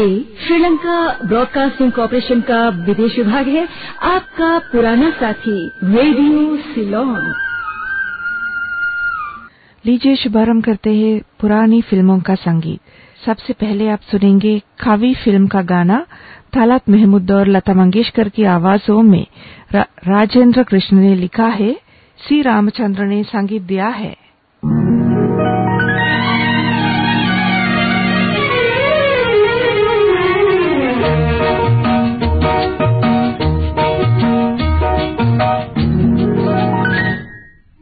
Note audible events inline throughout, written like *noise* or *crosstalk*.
ये Sri Lanka broadcasting corporation का विदेश विभाग है। आपका पुराना साथी रेडियो सिलोन। लीजिए शुभारंभ करते हैं पुरानी फ़िल्मों का संगीत। सबसे पहले आप सुनेंगे खावी फ़िल्म का गाना तालात महमूद और लता मंगेशकर की आवाजों में रा, राजेंद्र कृष्ण ने लिखा है सी रामचंद्र ने संगीत दिया है।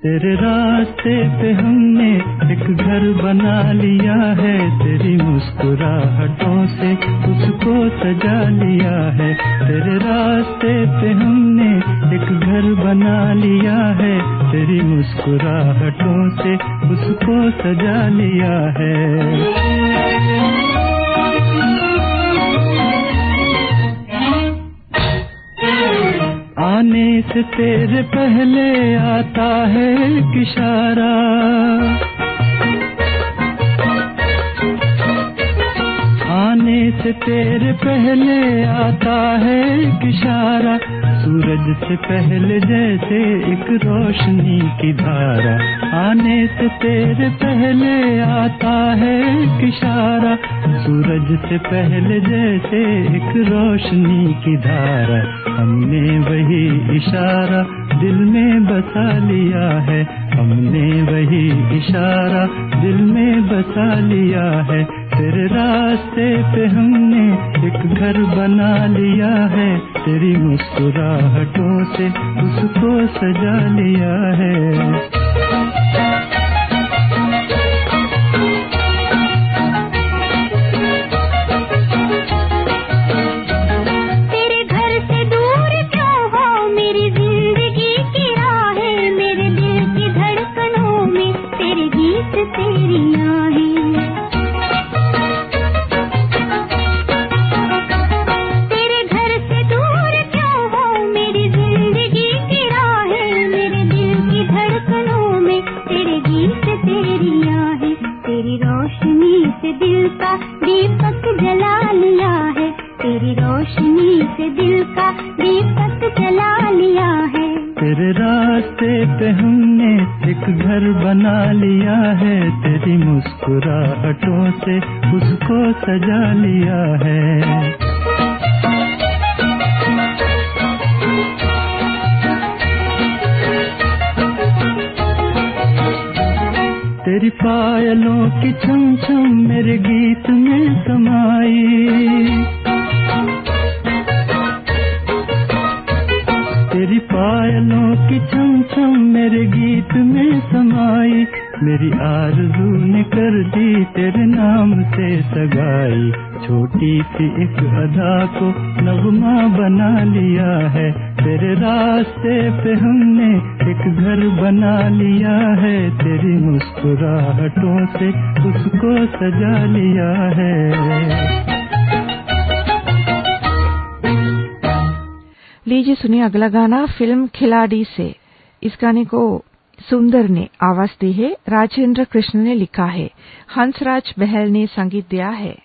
तेरे रास्ते पे हमने एक घर बना लिया है। तेरी मुस्कुराहटों से उसको सजा लिया है। तेरे रास्ते पे हमने एक घर बना लिया है। तेरी मुस्कुराहटों से उसको सजा लिया है। आने से तेरे पहले आता है किशारा आने से तेरे पहले आता है इशारा। सूरज से पहले जैसे एक रोशनी की धारा। आने से तेरे पहले आता है इशारा। सूरज से पहले जैसे एक रोशनी की धारा। हमने वही इशारा दिल में बसा लिया है। हमने वही इशारा दिल में बसा लिया है। तेरे रास्ते पे हमने एक घर बना लिया है। तेरी मुस्कुराहटों से उसको सजा लिया है। एक घर बना लिया है, तेरी मुस्कुराहटों से उसको सजा लिया है। तेरी पायलों की छम छम मेरे गीत में समाई। तेरी पायलों की छम छम मेरे गीत में समाई, मेरी आरज़ू ने कर दी तेरे नाम से सगाई। छोटी सी एक अदा को नगमा बना लिया है, तेरे रास्ते पे हमने एक घर बना लिया है। तेरी मुस्कुराहटों से उसको सजा लिया है। लीजिए सुनिए अगला गाना, फ़िल्म खिलाड़ी से। इस गाने को सुंदर ने आवाज़ दी है। राजेंद्र कृष्ण ने लिखा है, हंसराज बहल ने संगीत दिया है।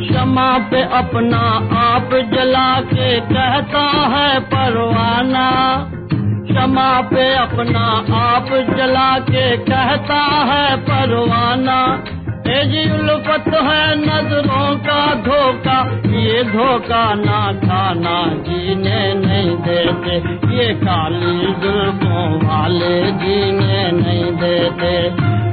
क्षमा पे अपना आप जला के कहता है परवाना। क्षमा पे अपना आप जला के कहता है परवाना। तेज़ी उल्फत है नज़रों का धोखा, ये धोखा ना खाना जीने नहीं देते। ये काली जुल्फों वाले जीने नहीं देते।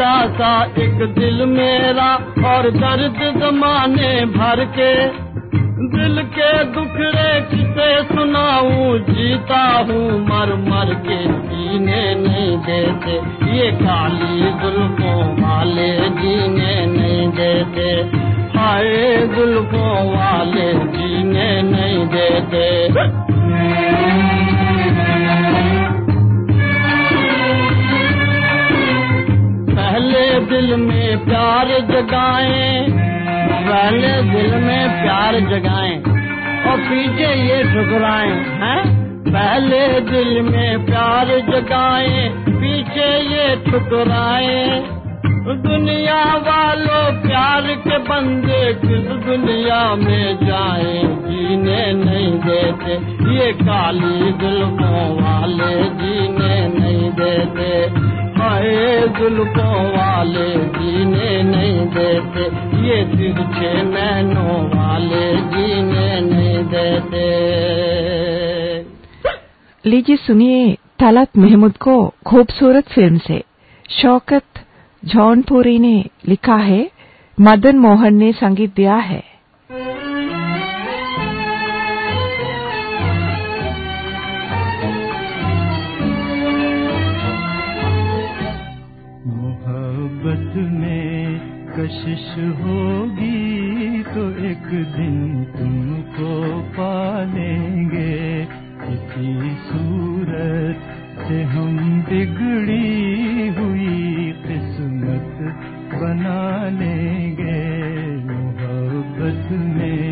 छोटा सा एक दिल मेरा और दर्द जमाने भर के। दिल के दुखड़े किसे सुनाऊं, जीता हूँ, मर मर के जीने नहीं देते। ये काली जुल्फों वाले जीने नहीं देते। हाय जुल्फों वाले जीने नहीं देते। दिल में प्यार जगाएँ पहले दिल में प्यार जगाएँ और पीछे ये ठुकराएँ, हैं? पहले दिल में प्यार जगाएँ, पीछे ये ठुकराएँ। दुनिया वालों प्यार के बंदे किस दुनिया में जाए? जीने नहीं देते, ये काली जुल्फों वाले जीने नहीं देते। हाय जुल्फों वाले जीने नहीं देते, ये तिरछे नैनों वाले जीने नहीं देते। लीजिए सुनिए तलत महमूद को खूबसूरत फ़िल्म से। शौकत जौनपुरी ने लिखा है, मदन मोहन ने संगीत दिया है। कशिश होगी तो एक दिन तुमको पालेंगे इसी सूरत से हम बिगड़ी हुई किस्मत बना लेंगे। मोहब्बत में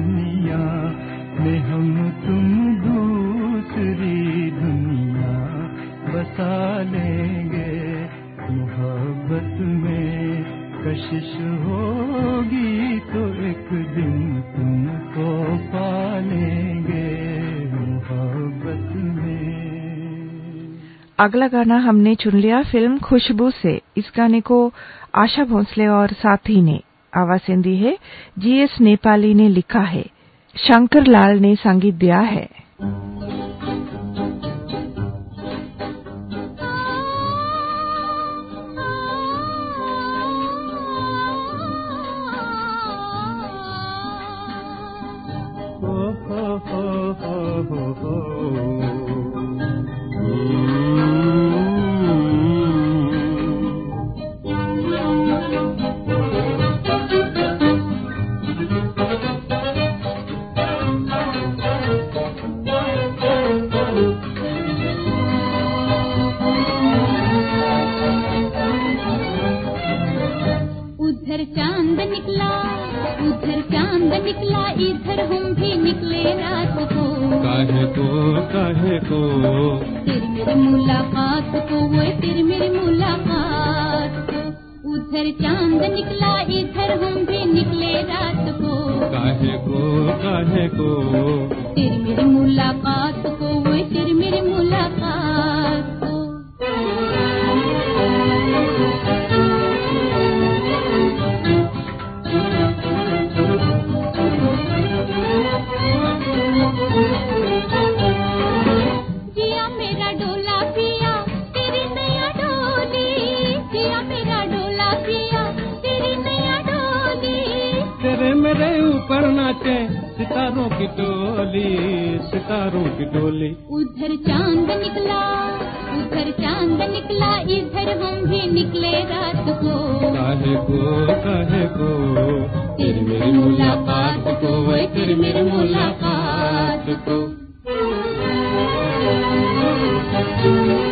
दुनिया में हम तुम दूसरी दुनिया बसा लेंगे। मोहब्बत में कशिश होगी तो एक दिन तुमको पालेंगे मोहब्बत में। अगला गाना हमने चुन लिया फ़िल्म खुशबू से। इस गाने को आशा भोसले और साथी ने आवाज़ें सिंधी है जीएस नेपाली ने लिखा है। शंकर लाल ने संगीत दिया है। सितारों की टोली सितारों की टोली उधर चाँद निकला उधर चाँद निकला इधर हम भी निकले रात को। काहे को काहे को? तेरी मेरी मुलाकात को वही तेरी मेरी मुलाकात को। *laughs*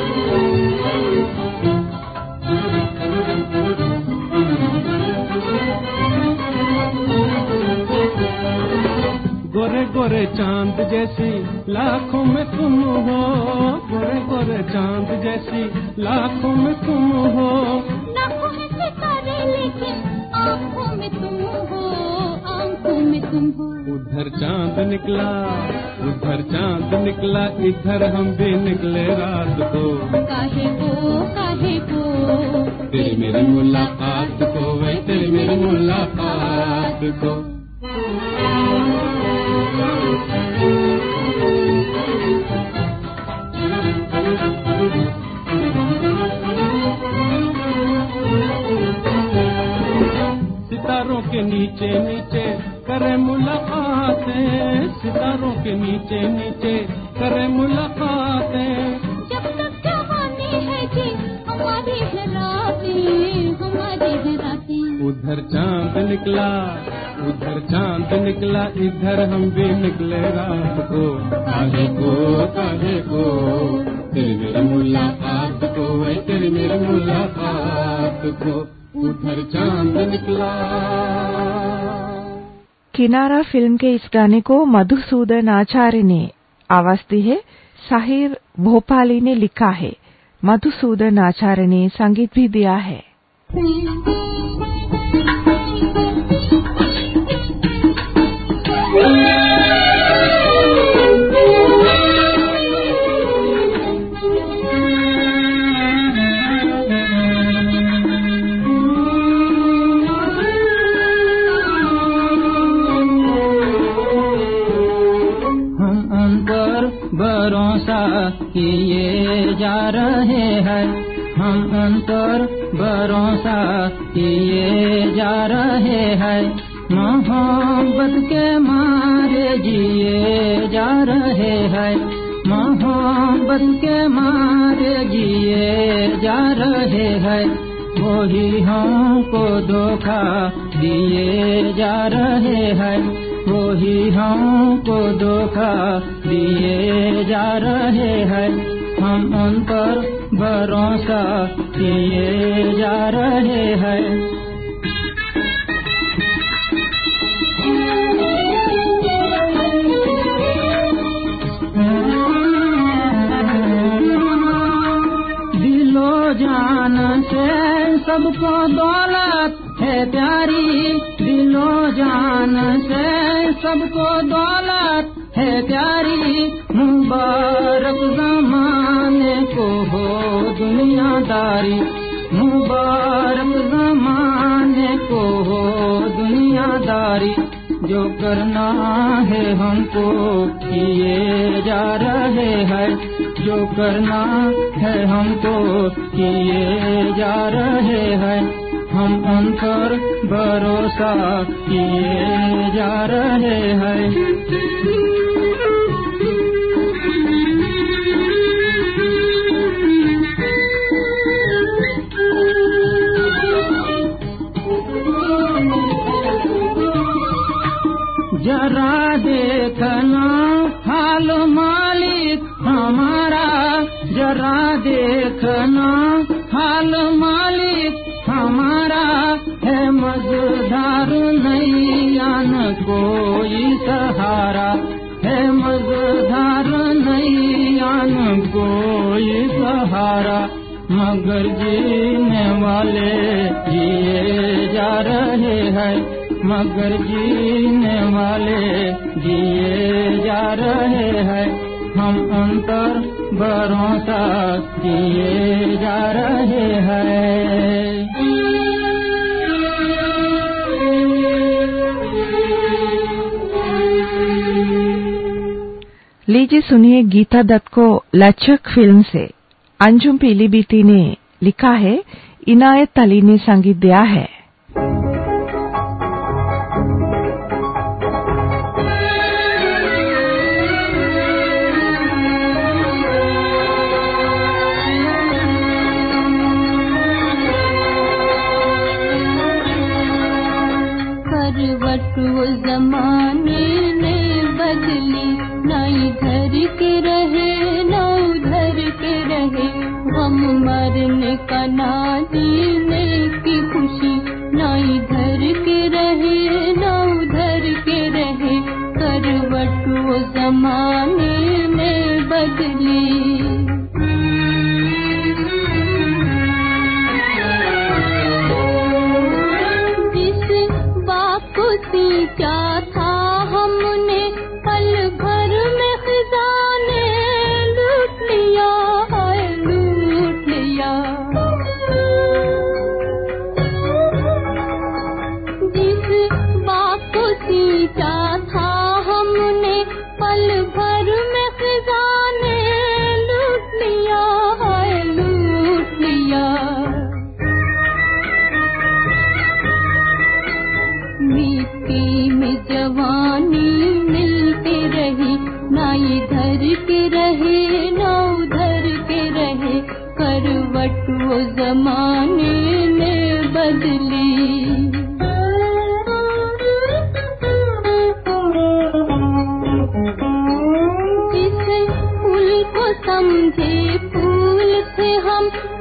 गोरे चाँद जैसी लाखों में तुम हो गोरे गोरे चाँद जैसी लाखों में तुम हो। नाकों में सितारे लेकिन आँखों में तुम हो आँखों में तुम हो। उधर चाँद निकला उधर चाँद निकला इधर हम भी निकले रात को। काहे को काहे को तेरी मेरी मुलाकात को वे तेरी मेरी मुलाकात को। सितारों के नीचे नीचे करे मुलाकातें। सितारों के नीचे नीचे करे मुलाकातें। जब तक जवानी है जी हमारी है रातें हमारी है रातें उधर चाँद निकला उधर चाँद निकला इधर हम भी निकले रात को काहे को काहे को? तेरी मेरी मुलाकात को वे तेरी मेरी मुलाकात को उधर चाँद निकला। किनारा फ़िल्म के इस गाने को मधुसूदन आचार्य ने आवाज़ दी है। साहिर भोपाली ने लिखा है। मधुसूदन आचार्य ने संगीत भी दिया है। रहे हैं। हम उन पर भरोसा किए जा रहे हैं। मोहब्बत के मारे जिए जा रहे हैं। मोहब्बत के मारे जिए जा रहे हैं। वही हमको धोखा दिए जा रहे हैं। वही हमको धोखा दिए जा रहे हैं। हम उन पर भरोसा किए जा रहे हैं। जान से सबको दौलत है प्यारी। दिलो जान से सबको दौलत है प्यारी। मुबारक जमाने को हो दुनियादारी। मुबारक जमाने को हो दुनियादारी। जो करना है हमको किए जा रहे हैं। जो करना है हमको किए जा रहे हैं। हम उन पर भरोसा किए जा रहे हैं। कोई सहारा है मजधार नहीं, आन कोई सहारा। मगर जीने वाले जिए जा रहे हैं। मगर जीने वाले जिए जा रहे हैं। हम पर भरोसा किए जा रहे हैं। लीजिए सुनिए गीता दत्त को लचक फ़िल्म से। अंजुम पीलीबीती ने लिखा है, इनायत अली ने संगीत दिया है। करवट वो जमाने मरने का ना की खुशी ना इधर के रहे, ना उधर के रहे। करवट वो जमाने ने बदली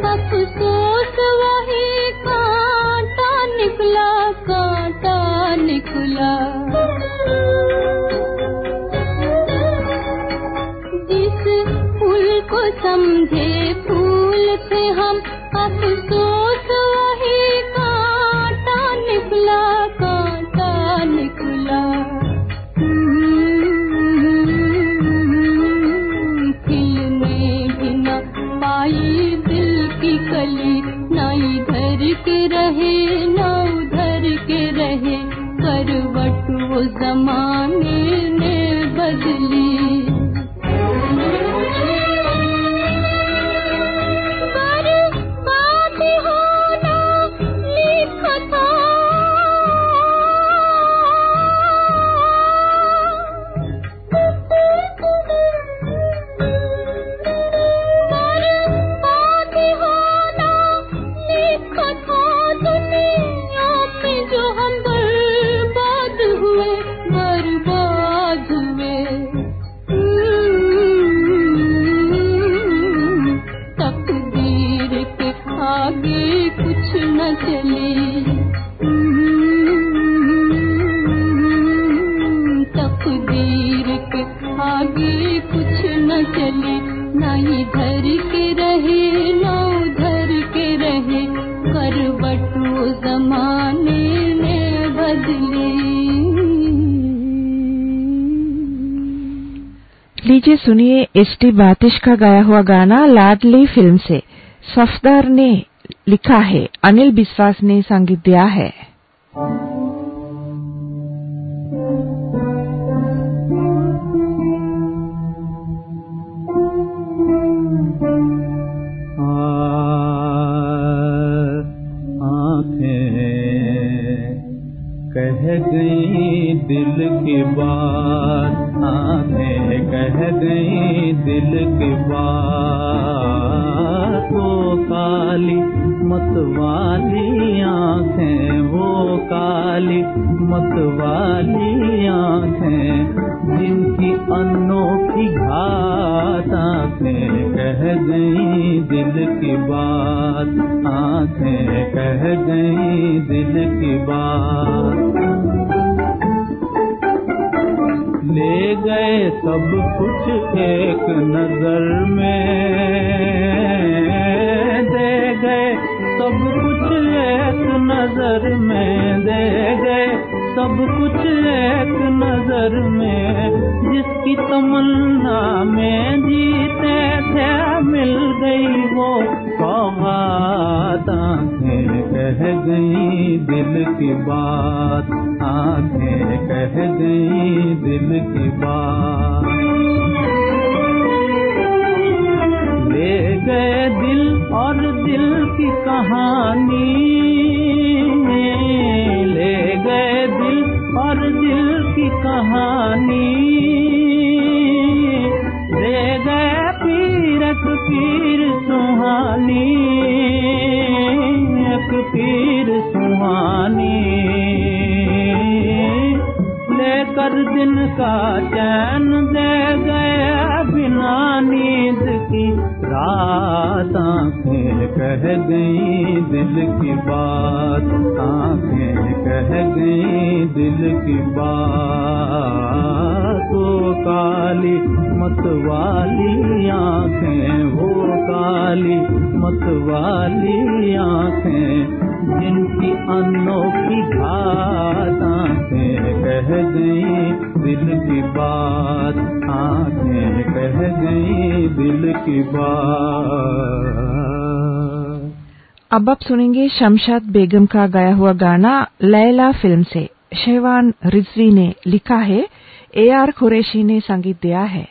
हम अफसोस सुनिए एस टी बातिश का गाया हुआ गाना लाडली फ़िल्म से। सफदर ने लिखा है। अनिल बिस्वास ने संगीत दिया है। कह गई दिल की बात, आँखें कह गई दिल की बात वो काली, मतवाली आँखें वो काली, मतवाली आँखें जिनकी अनोखी घात आँखें कह गई दिल की बात, आँखें कह गई दिल की बात। ले गए सब कुछ एक नजर में। दे गए सब कुछ एक नजर में। दे गए सब कुछ एक नज़र में, जिसकी तमन्ना में जीते थे, मिल गई वो सौगात। आँखें कह गई दिल की बात, आँखें कह गई दिल की बात। ले गए दिल और दिल की कहानी दिन का चैन दे गए बिना नींद की रात आँखें कह गई दिल की बात। आँखें कह गई दिल की बात। वो काली मतवाली आँखें वो काली मतवाली आँखें, जिनकी अनोखी घात आँखें कह गई दिल की बात आँखें कह गई दिल की बात। अब आप सुनेंगे शमशाद बेगम का गाया हुआ गाना लैला फ़िल्म से। शहवान रिजवी ने लिखा है, ए आर कुरैशी ने संगीत दिया है।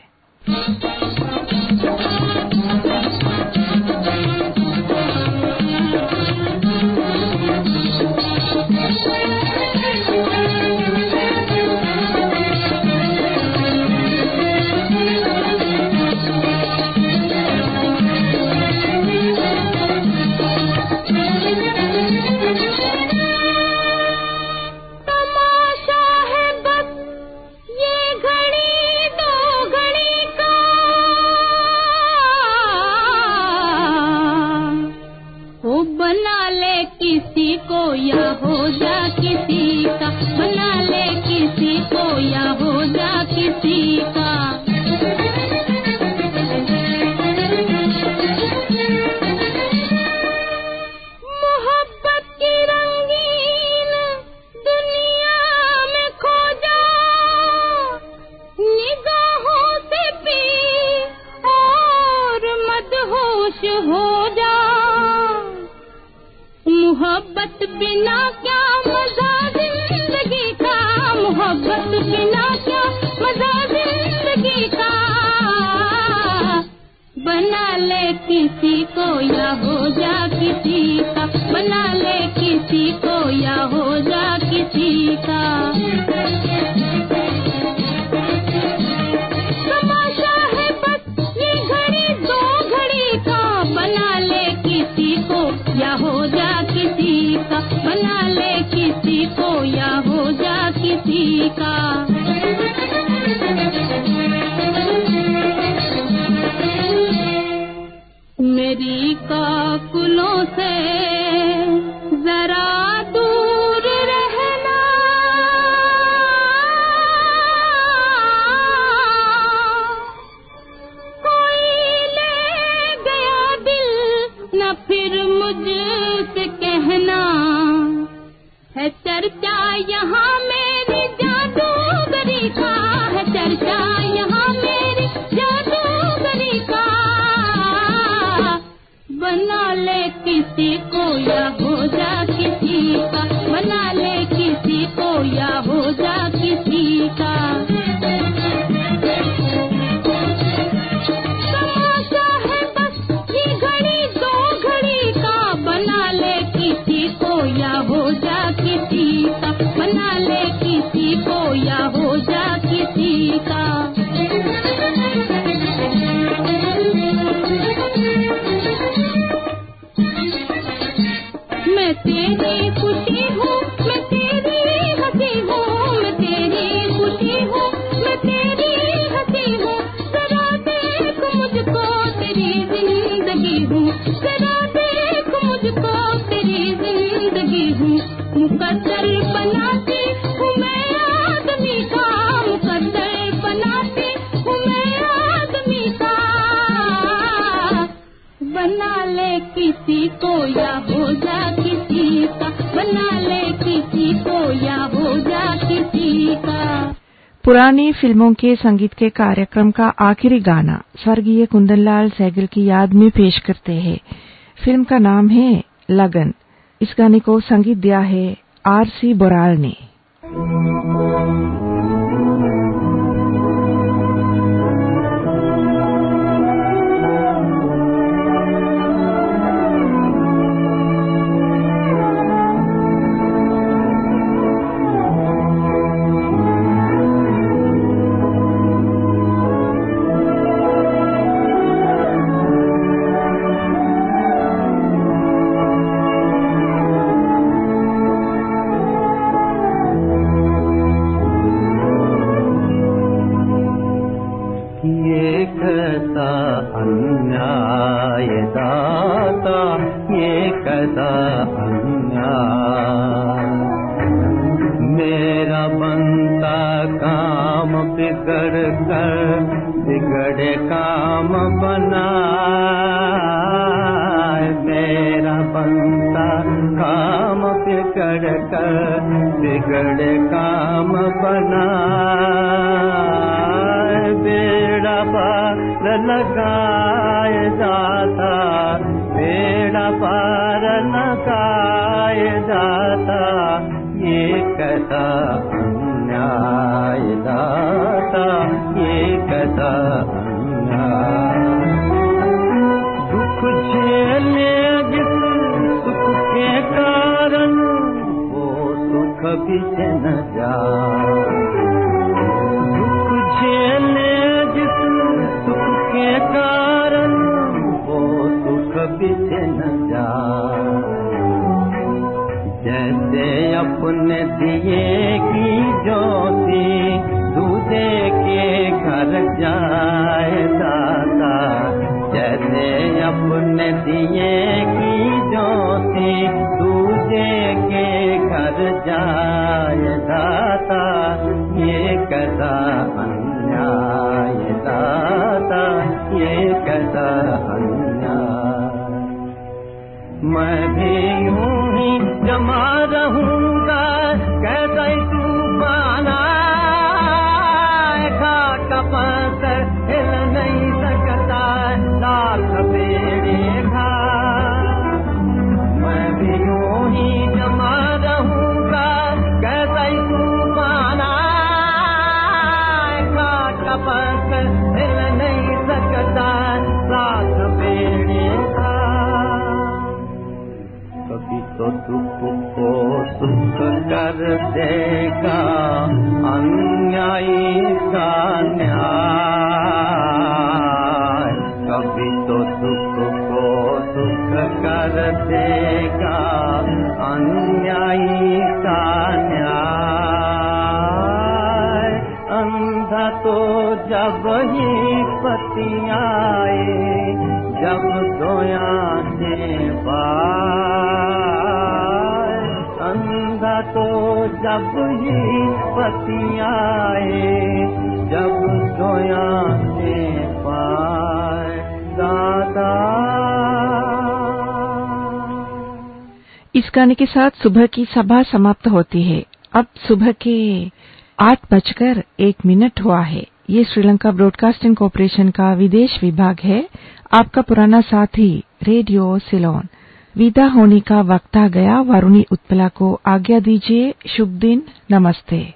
मदहोश हो जा। मोहब्बत बिना क्या मज़ा ज़िंदगी का? मोहब्बत बिना क्या मज़ा ज़िंदगी का? बना ले किसी को या हो जा किसी का? बना ले किसी को या हो जा किसी का? का ले किसी को या हो जा किसी का। मेरी काकुलों पुरानी फ़िल्मों के संगीत के कार्यक्रम का आखिरी गाना स्वर्गीय कुंदनलाल सैगल की याद में पेश करते हैं। फ़िल्म का नाम है लगन। इस गाने को संगीत दिया है आर सी बोराल ने। लगाए जाता ये कैसा अन्याय। दाता ये अन्याय दुख सुख के कारण, वो सुख भी न जाए। दुख जिस सुख के कारण भी न जाए। जैसे अपने दिए की ज्योति दूजे के घर जाए दाता। जैसे अपने दिए की ज्योति दूजे के घर जाए दाता। ये कैसा मैं भी यूँ ही जमा कर देगा अन्यायी का न्याय। कभी तो दुख को सुख कर देगा अन्यायी का न्याय। अंधा तो जब ही पति आए जब सोया के पाए। अंधा तो जब ही पति आए, जब सोया के पाए दादा इस गाने के साथ सुबह की सभा समाप्त होती है। अब सुबह के आठ बजकर एक मिनट हुआ है। ये श्रीलंका ब्रॉडकास्टिंग कॉरपोरेशन का विदेश विभाग है। आपका पुराना साथी, रेडियो सिलोन। विदा होने का वक्त आ गया। वरुणी उत्पला को आज्ञा दीजिए। शुभ दिन। नमस्ते।